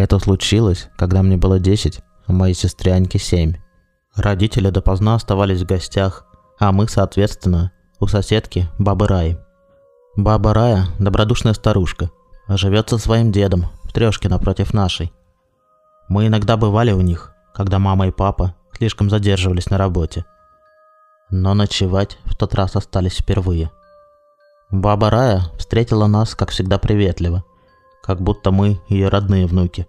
Это случилось, когда мне было 10, а моей сестре Аньке 7. Родители допоздна оставались в гостях, а мы, соответственно, у соседки бабы Раи. Баба Рая – добродушная старушка, живет со своим дедом в трешке напротив нашей. Мы иногда бывали у них, когда мама и папа слишком задерживались на работе. Но ночевать в тот раз остались впервые. Баба Рая встретила нас, как всегда, приветливо, как будто мы ее родные внуки.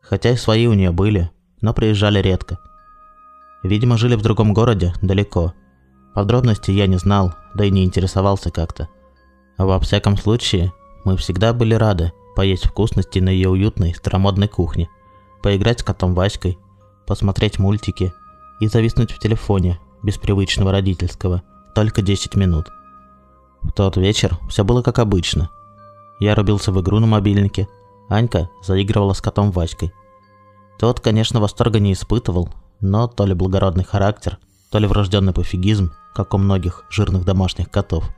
Хотя и свои у нее были, но приезжали редко. Видимо, жили в другом городе, далеко. Подробностей я не знал, да и не интересовался как-то. Во всяком случае, мы всегда были рады поесть вкусности на ее уютной старомодной кухне, поиграть с котом Васькой, посмотреть мультики и зависнуть в телефоне, без привычного родительского, только 10 минут. В тот вечер все было как обычно. Я рубился в игру на мобильнике, Анька заигрывала с котом Васькой. Тот, конечно, восторга не испытывал, но то ли благородный характер, то ли врожденный пофигизм, как у многих жирных домашних котов,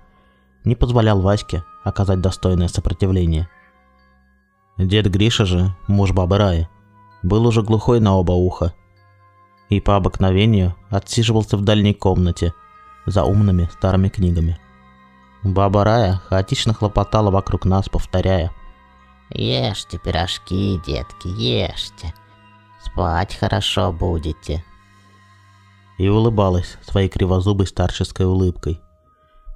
не позволял Ваське оказать достойное сопротивление. Дед Гриша же, муж бабы Раи, был уже глухой на оба уха и по обыкновению отсиживался в дальней комнате за умными старыми книгами. Баба Рая хаотично хлопотала вокруг нас, повторяя «Ешьте пирожки, детки, ешьте. Спать хорошо будете». И улыбалась своей кривозубой старческой улыбкой.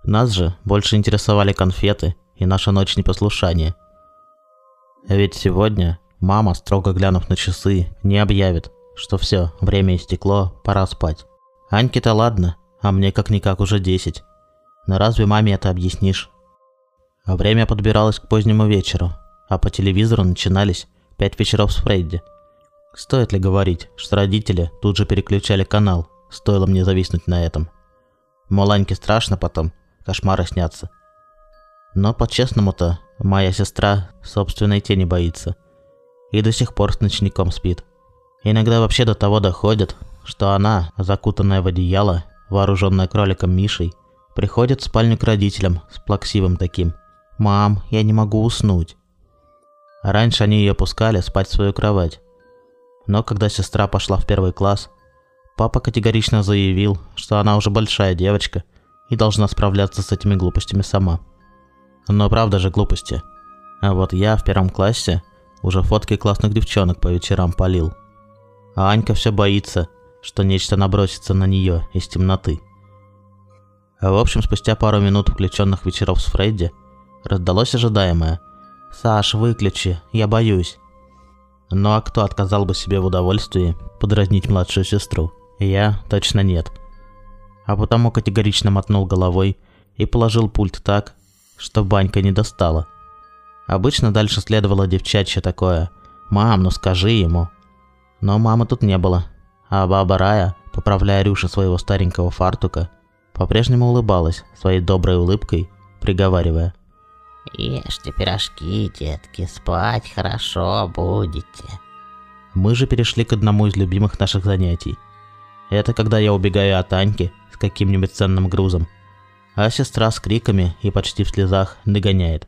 Нас же больше интересовали конфеты и наша ночь непослушания. Ведь сегодня мама, строго глянув на часы, не объявит, что все, время истекло, пора спать. Аньке-то ладно, а мне как-никак уже 10. Но разве маме это объяснишь? Время подбиралось к позднему вечеру, а по телевизору начинались пять вечеров с Фредди. Стоит ли говорить, что родители тут же переключали канал, стоило мне зависнуть на этом. Мол, Аньке страшно потом, кошмары снятся. Но по-честному-то, моя сестра собственной тени боится. И до сих пор с ночником спит. Иногда вообще до того доходит, что она, закутанная в одеяло, вооруженная кроликом Мишей, приходит в спальню к родителям с плаксивым таким. «Мам, я не могу уснуть». Раньше они ее пускали спать в свою кровать. Но когда сестра пошла в первый класс, папа категорично заявил, что она уже большая девочка и должна справляться с этими глупостями сама. Но правда же глупости. А вот я в первом классе уже фотки классных девчонок по вечерам полил – а Анька все боится, что нечто набросится на нее из темноты. В общем, спустя пару минут включенных вечеров с Фредди, раздалось ожидаемое «Саш, выключи, я боюсь». Ну а кто отказал бы себе в удовольствии подразнить младшую сестру? Я точно нет. А потому категорично мотнул головой и положил пульт так, что банька не достала. Обычно дальше следовало девчачье такое «Мам, ну скажи ему, но мамы тут не было, а баба Рая, поправляя рюши своего старенького фартука, по-прежнему улыбалась своей доброй улыбкой, приговаривая. «Ешьте пирожки, детки, спать хорошо будете». Мы же перешли к одному из любимых наших занятий. Это когда я убегаю от Аньки с каким-нибудь ценным грузом, а сестра с криками и почти в слезах догоняет.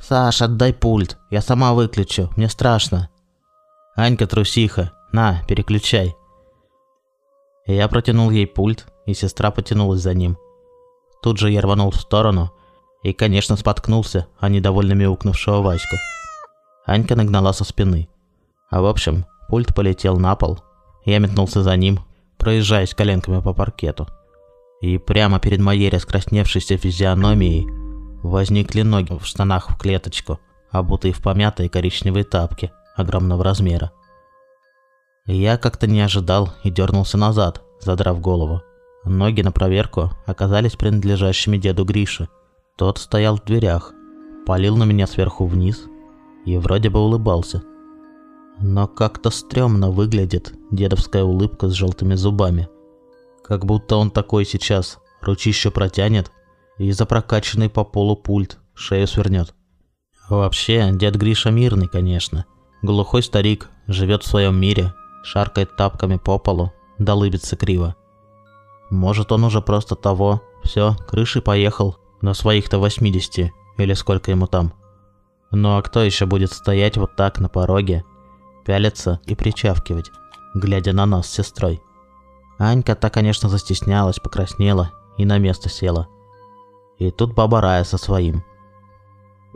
«Саш, отдай пульт, я сама выключу, мне страшно». «Анька трусиха, на, переключай». Я протянул ей пульт, и сестра потянулась за ним. Тут же я рванул в сторону и, конечно, споткнулся о недовольно мяукнувшего Ваську. Анька нагнала со спины. А в общем, пульт полетел на пол. Я метнулся за ним, проезжаясь коленками по паркету. И прямо перед моей раскрасневшейся физиономией возникли ноги в штанах в клеточку, обутые в помятые коричневые тапки – огромного размера. Я как-то не ожидал и дернулся назад, задрав голову. Ноги на проверку оказались принадлежащими деду Грише. Тот стоял в дверях, палил на меня сверху вниз и вроде бы улыбался. Но как-то стрёмно выглядит дедовская улыбка с желтыми зубами. Как будто он такой сейчас, ручище протянет и за прокачанный по полу пульт шею свернет. Вообще, дед Гриша мирный, конечно. Глухой старик живет в своем мире, шаркает тапками по полу, да лыбится криво. Может, он уже просто того, все, крышей поехал, на своих-то 80, или сколько ему там. Ну а кто еще будет стоять вот так на пороге, пялиться и причавкивать, глядя на нас с сестрой? Анька-то, конечно, застеснялась, покраснела и на место села. И тут баба Рая со своим.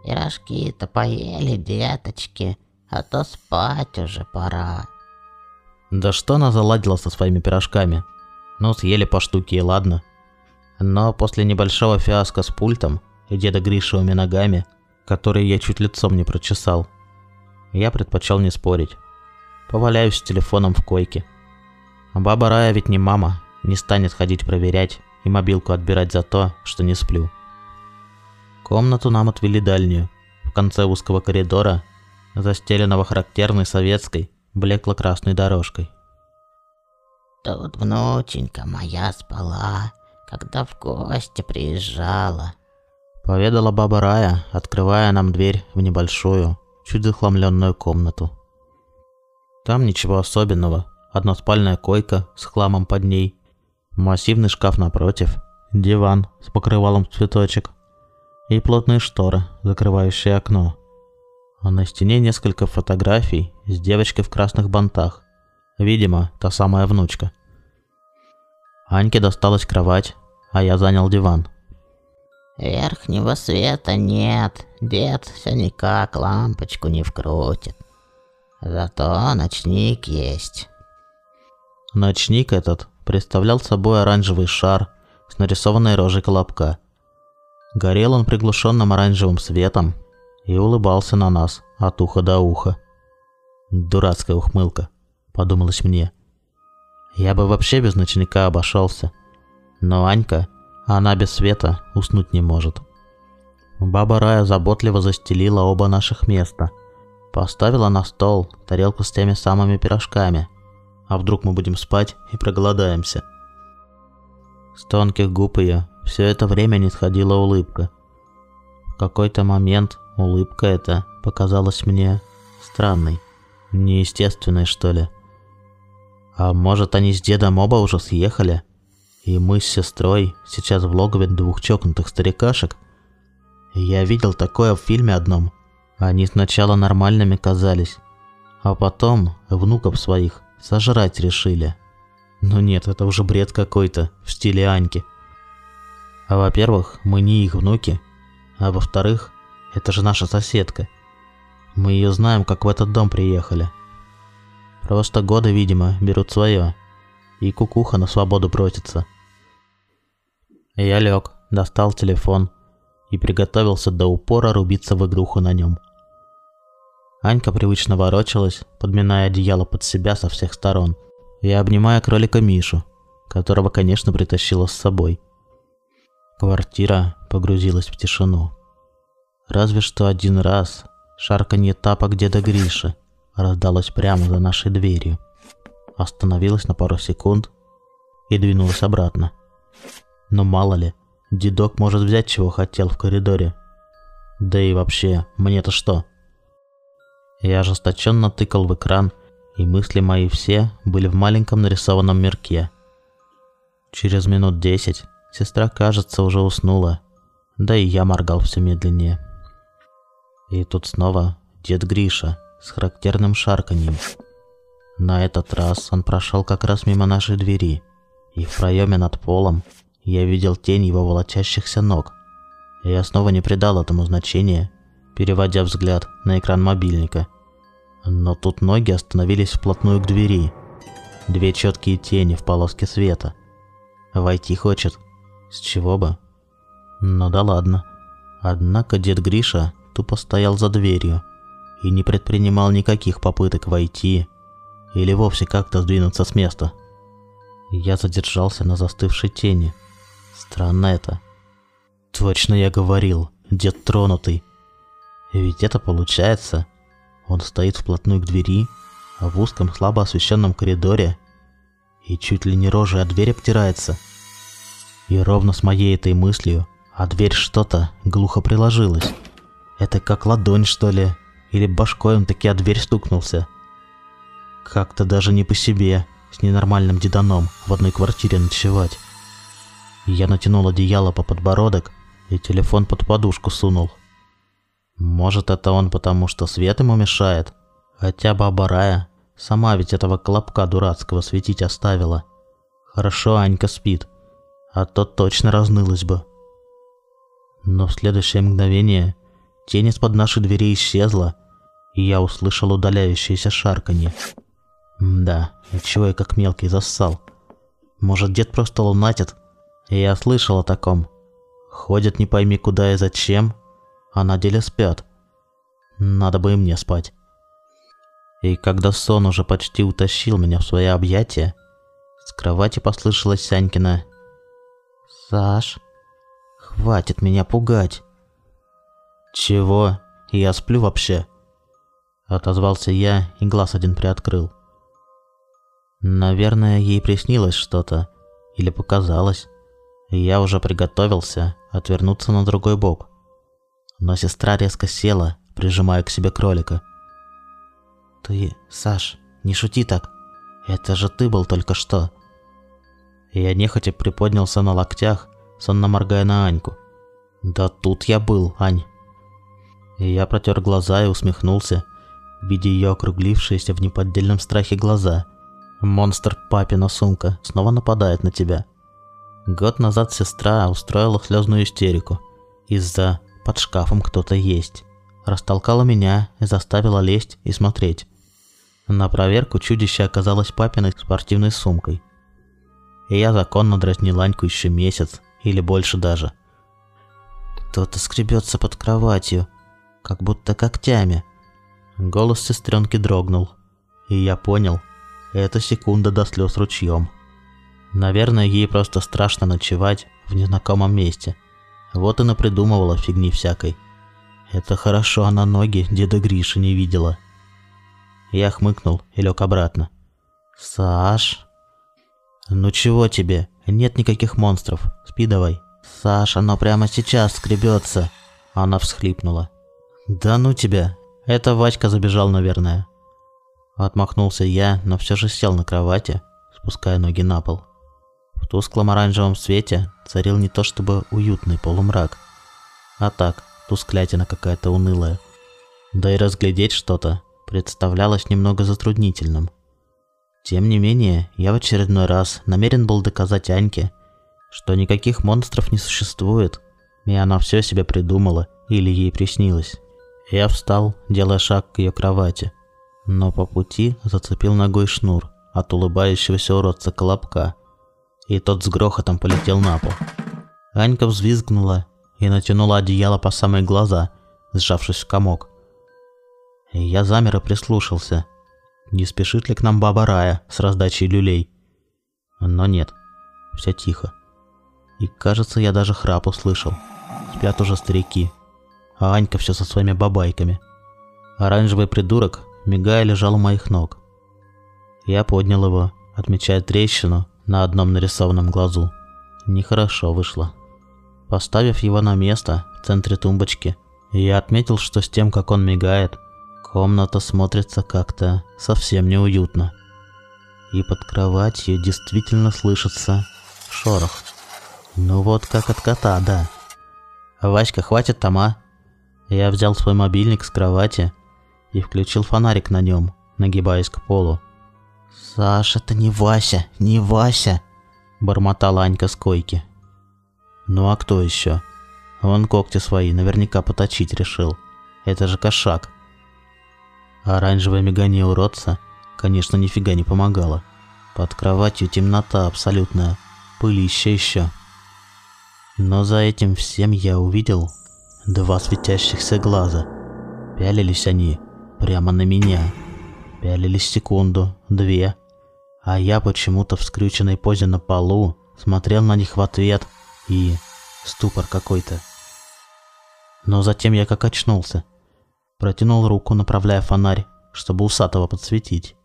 Пирожки-то поели, деточки, а то спать уже пора. Да что она заладила со своими пирожками? Ну, съели по штуке и ладно. Но после небольшого фиаско с пультом и деда Гришевыми ногами, которые я чуть лицом не прочесал, я предпочел не спорить. Поваляюсь с телефоном в койке. Баба Рая ведь не мама, не станет ходить проверять и мобилку отбирать за то, что не сплю. Комнату нам отвели дальнюю, в конце узкого коридора, застеленного характерной советской, блекло-красной дорожкой. Тут внученька моя спала, когда в гости приезжала. Поведала баба Рая, открывая нам дверь в небольшую, чуть захламленную комнату. Там ничего особенного. Односпальная койка с хламом под ней, массивный шкаф напротив, диван с покрывалом цветочек и плотные шторы, закрывающие окно. А на стене несколько фотографий с девочкой в красных бантах. Видимо, та самая внучка. Аньке досталась кровать, а я занял диван. Верхнего света нет, дед все никак лампочку не вкрутит. Зато ночник есть. Ночник этот представлял собой оранжевый шар с нарисованной рожей колобка. Горел он приглушенным оранжевым светом и улыбался на нас от уха до уха. Дурацкая ухмылка, подумалось мне. Я бы вообще без ночника обошелся. Но Анька, она без света уснуть не может. Баба Рая заботливо застелила оба наших места. Поставила на стол тарелку с теми самыми пирожками. А вдруг мы будем спать и проголодаемся? С тонких губ ее все это время не сходила улыбка. В какой-то момент улыбка эта показалась мне странной, неестественной что ли. А может они с дедом оба уже съехали? И мы с сестрой сейчас в логове двух чокнутых старикашек? Я видел такое в фильме одном. Они сначала нормальными казались, а потом внуков своих сожрать решили. Но нет, это уже бред какой-то в стиле Аньки. А во-первых, мы не их внуки, а во-вторых, это же наша соседка. Мы ее знаем, как в этот дом приехали. Просто годы, видимо, берут свое. И кукуха на свободу бросится. Я лег, достал телефон и приготовился до упора рубиться в игруху на нем. Анька привычно ворочалась, подминая одеяло под себя со всех сторон и обнимая кролика Мишу, которого, конечно, притащила с собой. Квартира погрузилась в тишину. Разве что один раз шарканье тапок деда Гриши раздалось прямо за нашей дверью. Остановилась на пару секунд и двинулась обратно. Но мало ли, дедок может взять чего хотел в коридоре. Да и вообще, мне-то что? Я ожесточенно тыкал в экран, и мысли мои все были в маленьком нарисованном мирке. Через минут десять сестра, кажется, уже уснула, да и я моргал все медленнее. И тут снова дед Гриша с характерным шарканьем. На этот раз он прошел как раз мимо нашей двери, и в проеме над полом я видел тень его волочащихся ног. Я снова не придал этому значения, переводя взгляд на экран мобильника. Но тут ноги остановились вплотную к двери. Две четкие тени в полоске света. Войти хочет. С чего бы? Ну да ладно. Однако дед Гриша тупо стоял за дверью и не предпринимал никаких попыток войти или вовсе как-то сдвинуться с места. Я задержался на застывшей тени. Странно это. Точно я говорил, дед тронутый. Ведь это получается, он стоит вплотную к двери, а в узком слабо освещенном коридоре и чуть ли не рожей от двери обтирается. И ровно с моей этой мыслью, а дверь что-то глухо приложилась. Это как ладонь, что ли? Или башкой он таки о дверь стукнулся? Как-то даже не по себе, с ненормальным деданом в одной квартире ночевать. Я натянул одеяло по подбородок и телефон под подушку сунул. Может, это он потому, что свет ему мешает? Хотя баба Рая сама ведь этого колобка дурацкого светить оставила. Хорошо Анька спит, а то точно разнылась бы. Но в следующее мгновение тень из-под нашей двери исчезла, и я услышал удаляющееся шарканье. Да, чего я как мелкий зассал. Может, дед просто лунатит? Я слышал о таком. Ходят не пойми куда и зачем, а на деле спят. Надо бы и мне спать. И когда сон уже почти утащил меня в свои объятия, с кровати послышалась Санькина «Саш, хватит меня пугать». «Чего? Я сплю вообще?» Отозвался я и глаз один приоткрыл. Наверное, ей приснилось что-то. Или показалось. И я уже приготовился отвернуться на другой бок. Но сестра резко села, прижимая к себе кролика. «Ты, Саш, не шути так. Это же ты был только что». Я нехотя приподнялся на локтях, сонно моргая на Аньку. «Да тут я был, Ань». Я протер глаза и усмехнулся, видя ее округлившиеся в неподдельном страхе глаза – Монстр папина сумка снова нападает на тебя. Год назад сестра устроила слезную истерику. Из-за «под шкафом кто-то есть». Растолкала меня и заставила лезть и смотреть. На проверку чудище оказалось папиной спортивной сумкой. И я законно дразнил Аньку еще месяц, или больше даже. Кто-то скребется под кроватью, как будто когтями. Голос сестренки дрогнул, и я понял, эта секунда до слез ручьем. Наверное, ей просто страшно ночевать в незнакомом месте. Вот и напридумывала фигни всякой. Это хорошо она ноги деда Гриши не видела. Я хмыкнул и лег обратно. «Саш?» «Ну чего тебе? Нет никаких монстров. Спи давай». «Саш, оно прямо сейчас скребется!» Она всхлипнула. «Да ну тебя! Это Вачка забежал, наверное». Отмахнулся я, но все же сел на кровати, спуская ноги на пол. В тусклом оранжевом свете царил не то чтобы уютный полумрак, а так, тусклятина какая-то унылая. Да и разглядеть что-то представлялось немного затруднительным. Тем не менее, я в очередной раз намерен был доказать Аньке, что никаких монстров не существует, и она все себе придумала или ей приснилось. Я встал, делая шаг к ее кровати но по пути зацепил ногой шнур от улыбающегося уродца Колобка, и тот с грохотом полетел на пол. Анька взвизгнула и натянула одеяло по самые глаза, сжавшись в комок. Я замер и прислушался, не спешит ли к нам баба Рая с раздачей люлей. Но нет, все тихо. И кажется, я даже храп услышал. Спят уже старики, а Анька все со своими бабайками. Оранжевый придурок мигая, лежал у моих ног. Я поднял его, отмечая трещину на одном нарисованном глазу. Нехорошо вышло. Поставив его на место в центре тумбочки, я отметил, что с тем, как он мигает, комната смотрится как-то совсем неуютно. И под кроватью действительно слышится шорох. Ну вот как от кота, да. Васька, хватит тома. Я взял свой мобильник с кровати и включил фонарик на нем, нагибаясь к полу. «Саша, это не Вася, не Вася!» – бормотала Анька с койки. «Ну а кто еще? Он когти свои наверняка поточить решил. Это же кошак». Оранжевое мигание уродца, конечно, нифига не помогало. Под кроватью темнота абсолютная, пылища еще. Но за этим всем я увидел два светящихся глаза. Пялились они прямо на меня. Пялились секунду, две, а я почему-то в скрюченной позе на полу смотрел на них в ответ и... ступор какой-то. Но затем я как очнулся. Протянул руку, направляя фонарь, чтобы усатого подсветить.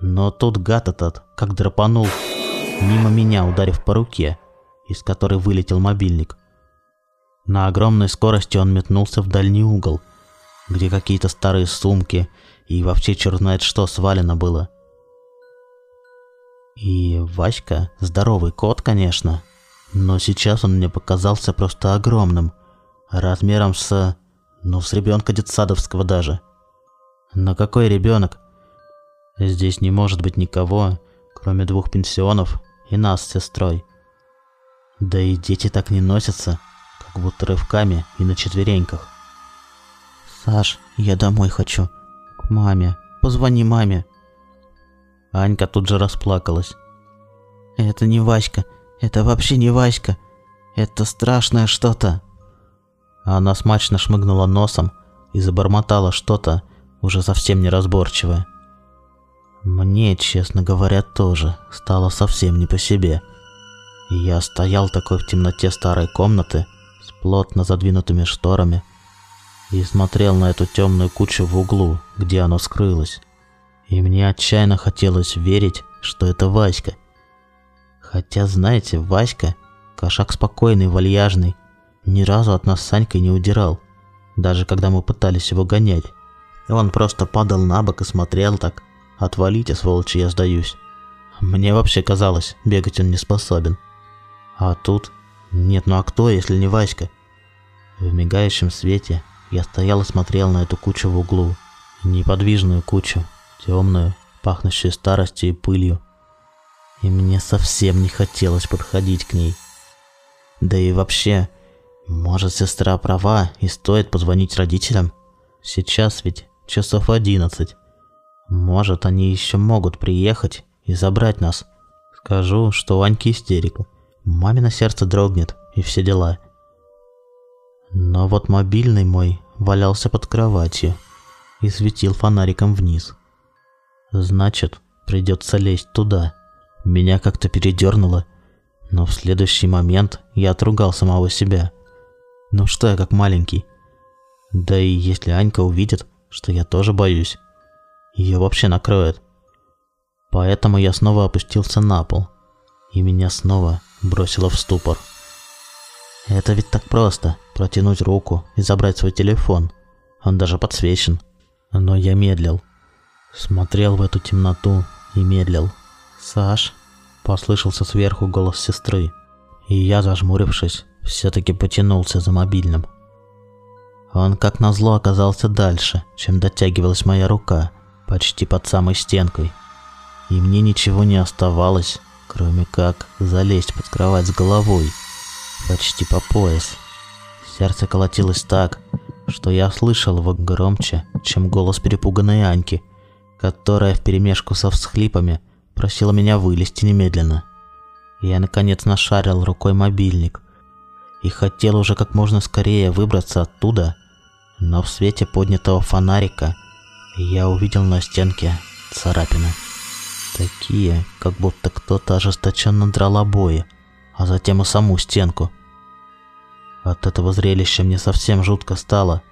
Но тут гад этот, как драпанул, мимо меня ударив по руке, из которой вылетел мобильник. На огромной скорости он метнулся в дальний угол – где какие-то старые сумки и вообще черт знает что свалено было. И Васька, здоровый кот, конечно, но сейчас он мне показался просто огромным, размером с... Ну, с ребенка детсадовского даже. Но какой ребенок? Здесь не может быть никого, кроме двух пенсионов и нас с сестрой. Да и дети так не носятся, как будто рывками и на четвереньках. Саш, я домой хочу. К маме. Позвони маме. Анька тут же расплакалась. Это не Васька. Это вообще не Васька. Это страшное что-то. Она смачно шмыгнула носом и забормотала что-то, уже совсем неразборчивое. Мне, честно говоря, тоже стало совсем не по себе. Я стоял такой в темноте старой комнаты плотно задвинутыми шторами и смотрел на эту темную кучу в углу, где оно скрылось. И мне отчаянно хотелось верить, что это Васька. Хотя, знаете, Васька – кошак спокойный, вальяжный, ни разу от нас с Санькой не удирал, даже когда мы пытались его гонять. Он просто падал на бок и смотрел так. «Отвалите, сволочи, я сдаюсь». Мне вообще казалось, бегать он не способен. А тут... Нет, ну а кто, если не Васька? В мигающем свете я стоял и смотрел на эту кучу в углу. Неподвижную кучу, темную, пахнущую старостью и пылью. И мне совсем не хотелось подходить к ней. Да и вообще, может, сестра права и стоит позвонить родителям? Сейчас ведь часов одиннадцать. Может, они еще могут приехать и забрать нас. Скажу, что у истерика. Мамино сердце дрогнет и все дела. Но вот мобильный мой валялся под кроватью и светил фонариком вниз. Значит, придется лезть туда. Меня как-то передернуло, но в следующий момент я отругал самого себя. Ну что я как маленький? Да и если Анька увидит, что я тоже боюсь, ее вообще накроет. Поэтому я снова опустился на пол, и меня снова бросило в ступор. Это ведь так просто, протянуть руку и забрать свой телефон. Он даже подсвечен. Но я медлил. Смотрел в эту темноту и медлил. «Саш?» – послышался сверху голос сестры. И я, зажмурившись, все-таки потянулся за мобильным. Он как назло оказался дальше, чем дотягивалась моя рука, почти под самой стенкой. И мне ничего не оставалось, кроме как залезть под кровать с головой, почти по пояс. Сердце колотилось так, что я слышал его громче, чем голос перепуганной Аньки, которая вперемешку со всхлипами просила меня вылезти немедленно. Я наконец нашарил рукой мобильник и хотел уже как можно скорее выбраться оттуда, но в свете поднятого фонарика я увидел на стенке царапины. Такие, как будто кто-то ожесточенно драл обои, а затем и саму стенку. От этого зрелища мне совсем жутко стало,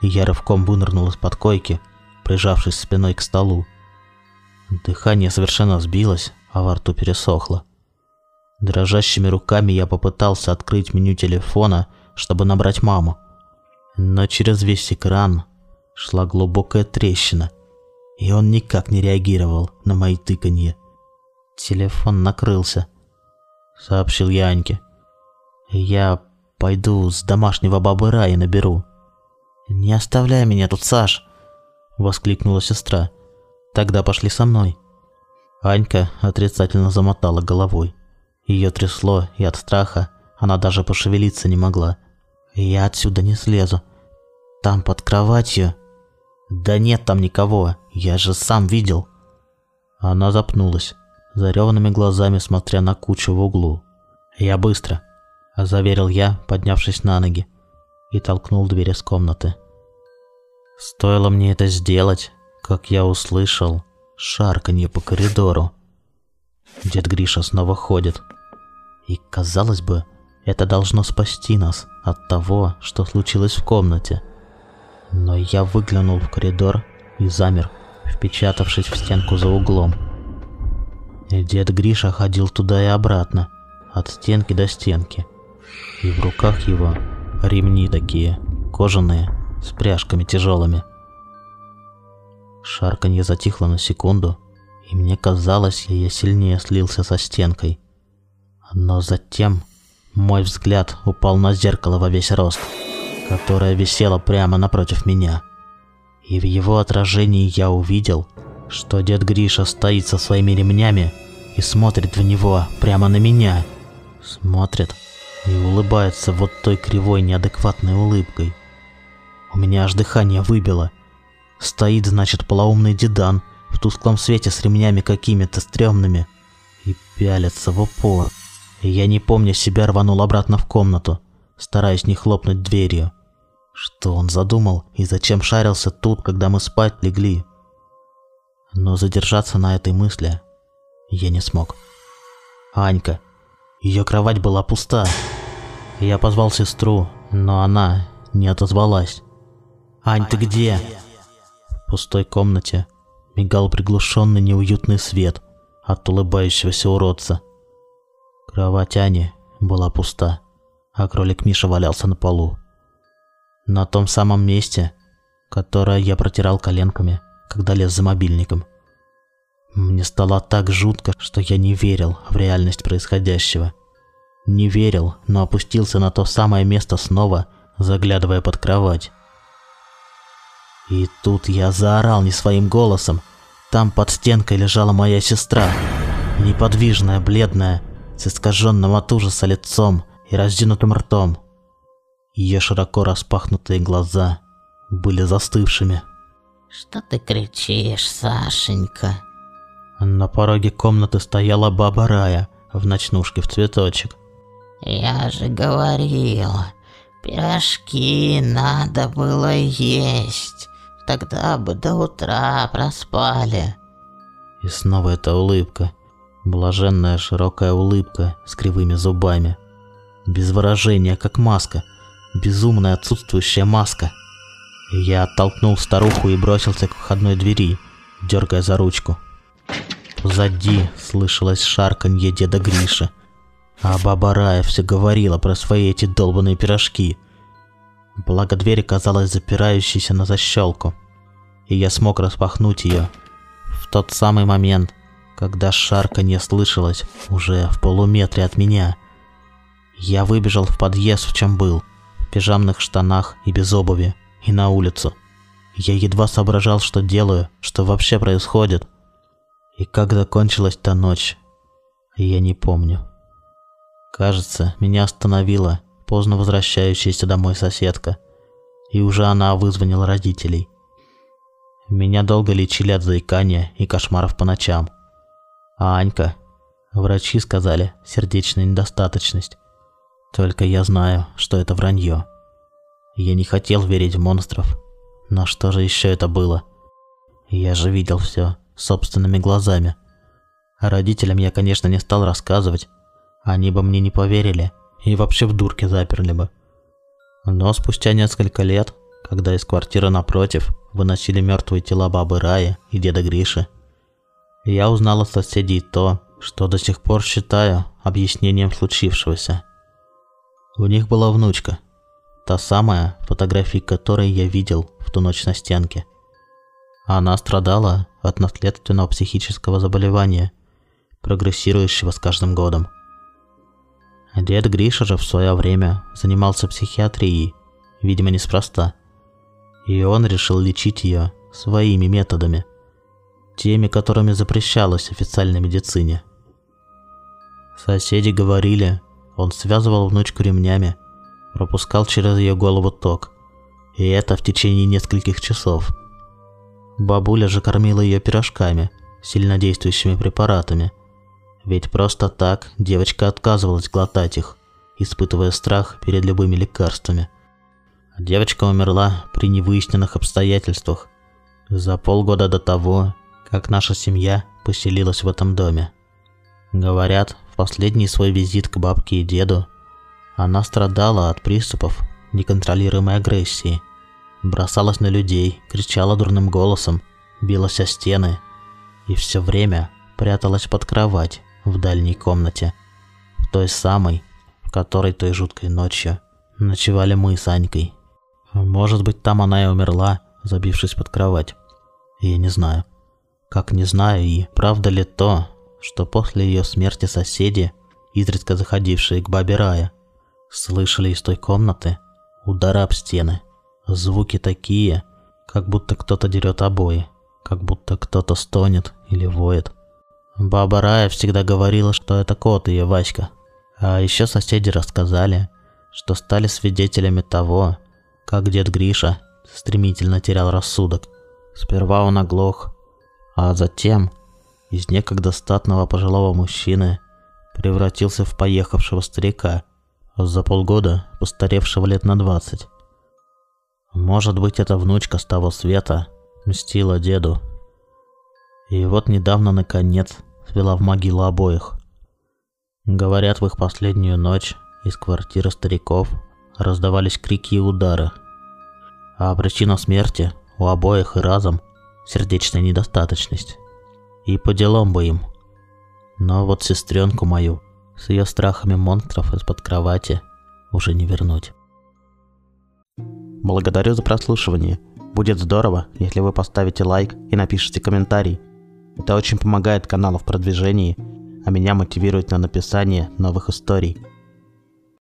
и я рывком вынырнул из-под койки, прижавшись спиной к столу. Дыхание совершенно сбилось, а во рту пересохло. Дрожащими руками я попытался открыть меню телефона, чтобы набрать маму. Но через весь экран шла глубокая трещина, и он никак не реагировал на мои тыканье. «Телефон накрылся», — сообщил я Аньке. «Я пойду с домашнего бабы Раи наберу». «Не оставляй меня тут, Саш!» — воскликнула сестра. «Тогда пошли со мной». Анька отрицательно замотала головой. Ее трясло, и от страха она даже пошевелиться не могла. «Я отсюда не слезу. Там под кроватью...» «Да нет там никого, я же сам видел». Она запнулась, зареванными глазами смотря на кучу в углу. «Я быстро», – заверил я, поднявшись на ноги, и толкнул дверь из комнаты. Стоило мне это сделать, как я услышал шарканье по коридору. Дед Гриша снова ходит. И, казалось бы, это должно спасти нас от того, что случилось в комнате. Но я выглянул в коридор и замер, впечатавшись в стенку за углом. Дед Гриша ходил туда и обратно, от стенки до стенки. И в руках его ремни такие, кожаные, с пряжками тяжелыми. Шарканье затихло на секунду, и мне казалось, я сильнее слился со стенкой. Но затем мой взгляд упал на зеркало во весь рост. Которое висело прямо напротив меня. И в его отражении я увидел, что дед Гриша стоит со своими ремнями и смотрит в него прямо на меня. Смотрит и улыбается вот той кривой неадекватной улыбкой. У меня аж дыхание выбило. Стоит, значит, полоумный дедан в тусклом свете с ремнями какими-то стрёмными и пялится в упор. И я не помня себя рванул обратно в комнату, стараясь не хлопнуть дверью. Что он задумал и зачем шарился тут, когда мы спать легли? Но задержаться на этой мысли я не смог. Анька. Ее кровать была пуста. Я позвал сестру, но она не отозвалась. «Ань, ты где?» В пустой комнате мигал приглушенный неуютный свет от улыбающегося уродца. Кровать Ани была пуста, а кролик Миша валялся на полу. На том самом месте, которое я протирал коленками, когда лез за мобильником. Мне стало так жутко, что я не верил в реальность происходящего. Не верил, но опустился на то самое место снова, заглядывая под кровать. И тут я заорал не своим голосом. Там под стенкой лежала моя сестра, неподвижная, бледная, с искаженным от ужаса лицом и раздвинутым ртом. Ее широко распахнутые глаза были застывшими. «Что ты кричишь, Сашенька?» На пороге комнаты стояла баба Рая в ночнушке в цветочек. «Я же говорил, пирожки надо было есть, тогда бы до утра проспали». И снова эта улыбка, блаженная широкая улыбка с кривыми зубами. Без выражения, как маска, безумная отсутствующая маска. Я оттолкнул старуху и бросился к входной двери, дергая за ручку. Позади слышалось шарканье деда Гриши, а баба Рая все говорила про свои эти долбанные пирожки. Благо дверь оказалась запирающейся на защелку, и я смог распахнуть ее в тот самый момент, когда шарканье слышалось уже в полуметре от меня. Я выбежал в подъезд, в чем был, в пижамных штанах и без обуви, и на улицу. Я едва соображал, что делаю, что вообще происходит – и как закончилась та ночь, я не помню. Кажется, меня остановила поздно возвращающаяся домой соседка, и уже она вызвонила родителей. Меня долго лечили от заикания и кошмаров по ночам. А Анька, врачи сказали, сердечная недостаточность. Только я знаю, что это вранье. Я не хотел верить в монстров. Но что же еще это было? Я же видел все собственными глазами. А родителям я, конечно, не стал рассказывать. Они бы мне не поверили и вообще в дурке заперли бы. Но спустя несколько лет, когда из квартиры напротив выносили мертвые тела бабы Раи и деда Гриши, я узнал от соседей то, что до сих пор считаю объяснением случившегося. У них была внучка, та самая, фотографии которой я видел в ту ночь на стенке – она страдала от наследственного психического заболевания, прогрессирующего с каждым годом. Дед Гриша же в свое время занимался психиатрией, видимо неспроста. И он решил лечить ее своими методами, теми, которыми запрещалось официальной медицине. Соседи говорили, он связывал внучку ремнями, пропускал через ее голову ток, и это в течение нескольких часов – Бабуля же кормила ее пирожками, сильнодействующими препаратами. Ведь просто так девочка отказывалась глотать их, испытывая страх перед любыми лекарствами. А девочка умерла при невыясненных обстоятельствах за полгода до того, как наша семья поселилась в этом доме. Говорят, последний свой визит к бабке и деду она страдала от приступов неконтролируемой агрессии – бросалась на людей, кричала дурным голосом, билась о стены и все время пряталась под кровать в дальней комнате, в той самой, в которой той жуткой ночью ночевали мы с Анькой. Может быть, там она и умерла, забившись под кровать. Я не знаю. Как не знаю и правда ли то, что после ее смерти соседи, изредка заходившие к бабе Рая, слышали из той комнаты Удары об стены. Звуки такие, как будто кто-то дерет обои, как будто кто-то стонет или воет. Баба Рая всегда говорила, что это кот ее Васька. А еще соседи рассказали, что стали свидетелями того, как дед Гриша стремительно терял рассудок. Сперва он оглох, а затем из некогда статного пожилого мужчины превратился в поехавшего старика, за полгода постаревшего лет на двадцать. Может быть, эта внучка с того света мстила деду. И вот недавно, наконец, свела в могилу обоих. Говорят, в их последнюю ночь из квартиры стариков раздавались крики и удары. А причина смерти у обоих и разом сердечная недостаточность. И по делам бы им. Но вот сестренку мою с ее страхами монстров из-под кровати уже не вернуть. Благодарю за прослушивание. Будет здорово, если вы поставите лайк и напишите комментарий. Это очень помогает каналу в продвижении, а меня мотивирует на написание новых историй.